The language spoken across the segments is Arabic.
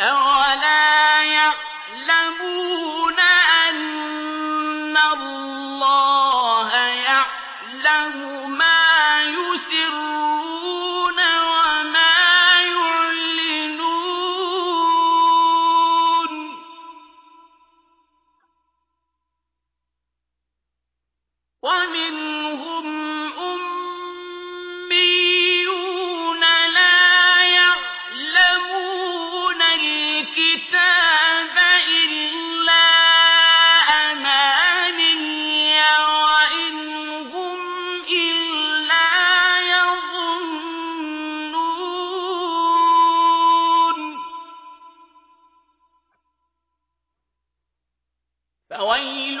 أولا يعلمون أن الله يعلم ما فويل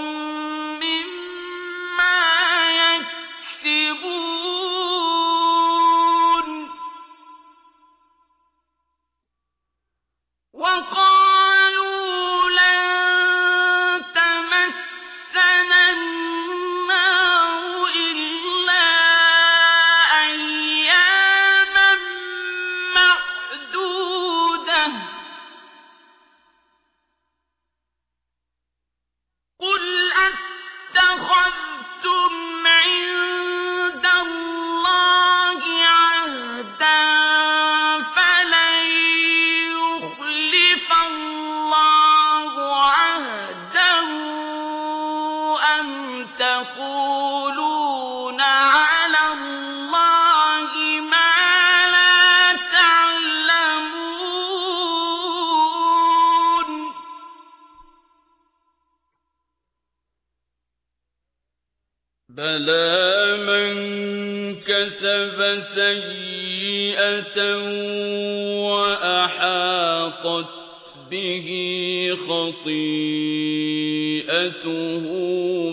وقال بلى من كسب سيئة وأحاطت به خطيئته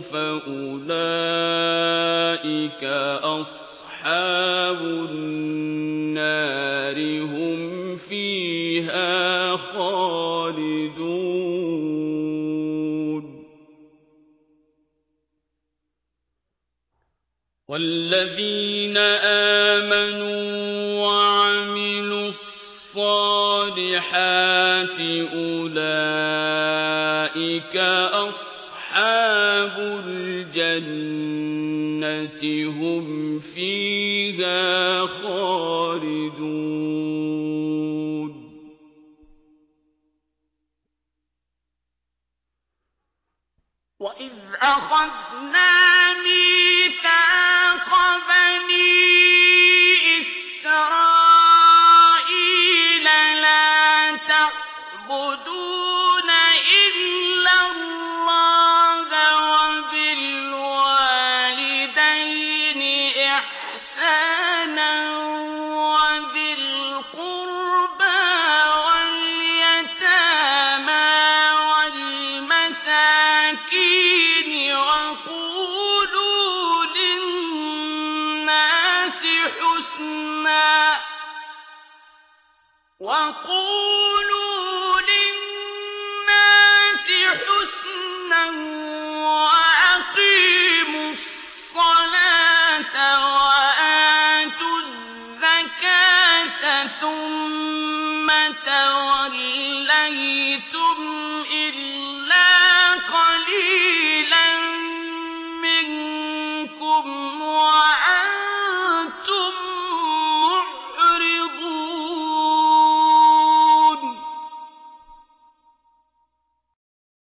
فأولئك أصحاب النار. والذين آمنوا وعملوا الصالحات أولئك أصحاب الجنة هم فيها خالدون. وإذ أخذنا حسنا وقولوا للناس حسنا وأقيموا الصلاة وآتوا الزكاة ثم توليتم إلا